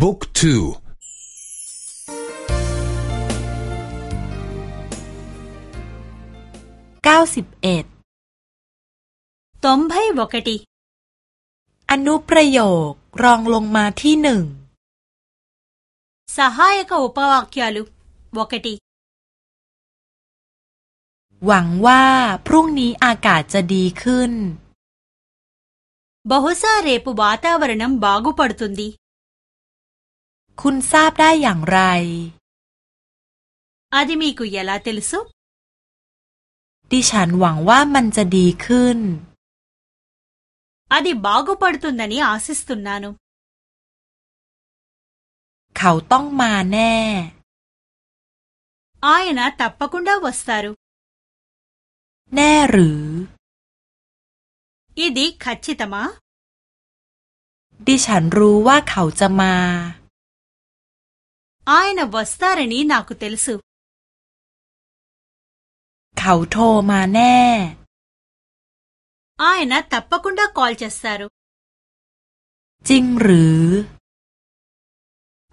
บุ๊กทูเก้าสิบเอ็ดตอมไพวกติ อนุประโยครองลงมาที่หนึ่ง สหายกอุปวักยาลุวกติ หวังว่าพรุ่งนี้อากาศจะดีขึ้นบ బ హ ซาเรปุบาตาวรนัมบากุปัดตุนดีคุณทราบได้อย่างไรอาดิมีกุยลาเตลสุดิฉันหวังว่ามันจะดีขึ้น อดีบากุปัดตุนนี่อาสิสตุนนานุ เขาต้องมาแน่ อายนะตับปะกุนดาวสตารุแน่หรืออีดีขัดชิตมะดิฉันรู้ว่าเขาจะมา ఆయన వస్తారని నాకు తెలుసు เขาโทรมาแน่ ఆయన తప్పకుండా కాల్ చేస్తారు จริงหรือ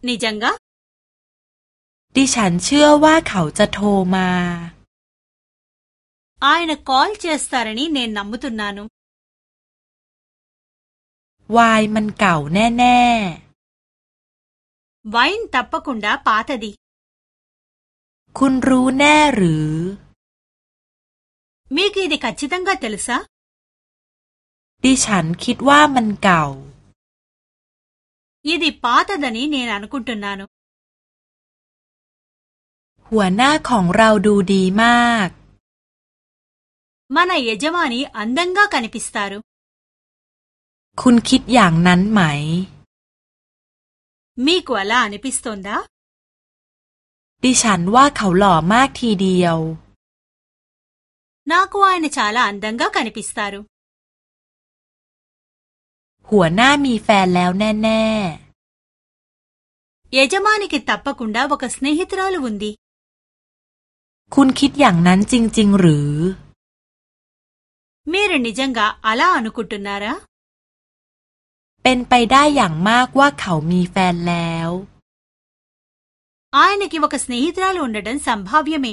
నిజంగా ดิฉันเชื่อว่าเขาจะโทรมา ఆయన కాల్ చేస్తారని నేను నమ్ముతున్నాను วายมันเก่าแน่ ๆวายน์ทัพปะคุณดาพาตดี คุณรู้แน่หรือ มีกี่เด็กชิดังกัตเตลซะ ดิฉันคิดว่ามันเก่ายี่ดีพาตดานีเนนานคุณตุนนานุ หัวหน้าของเราดูดีมากมาในเยเจมานีอันดังกากันพิสตารุ คุณคิดอย่างนั้นไหมมีกว่าล่ะนิพิสตันดาดิฉันว่าเขาหล่อมากทีเดียว น่ากวัวในชาลาอันดังก็การนิพิสตารุ หัวหน้ามีแฟนแล้วแน่ๆเยจมานิกิตับปะคุณดาวกัสเนหิตราลุวุนดี คุณคิดอย่างนั้นจริงๆหรือมีรนิจังกาอาลาอนุคุตุนนาระเป็นไปได้อย่างมากว่าเขามีแฟนแล้ว อายนกิวกสเนหิตราลูนดันสัมภาวยเม